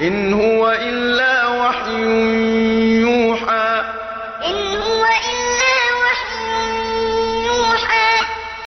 إِنْ هُوَ إِلَّا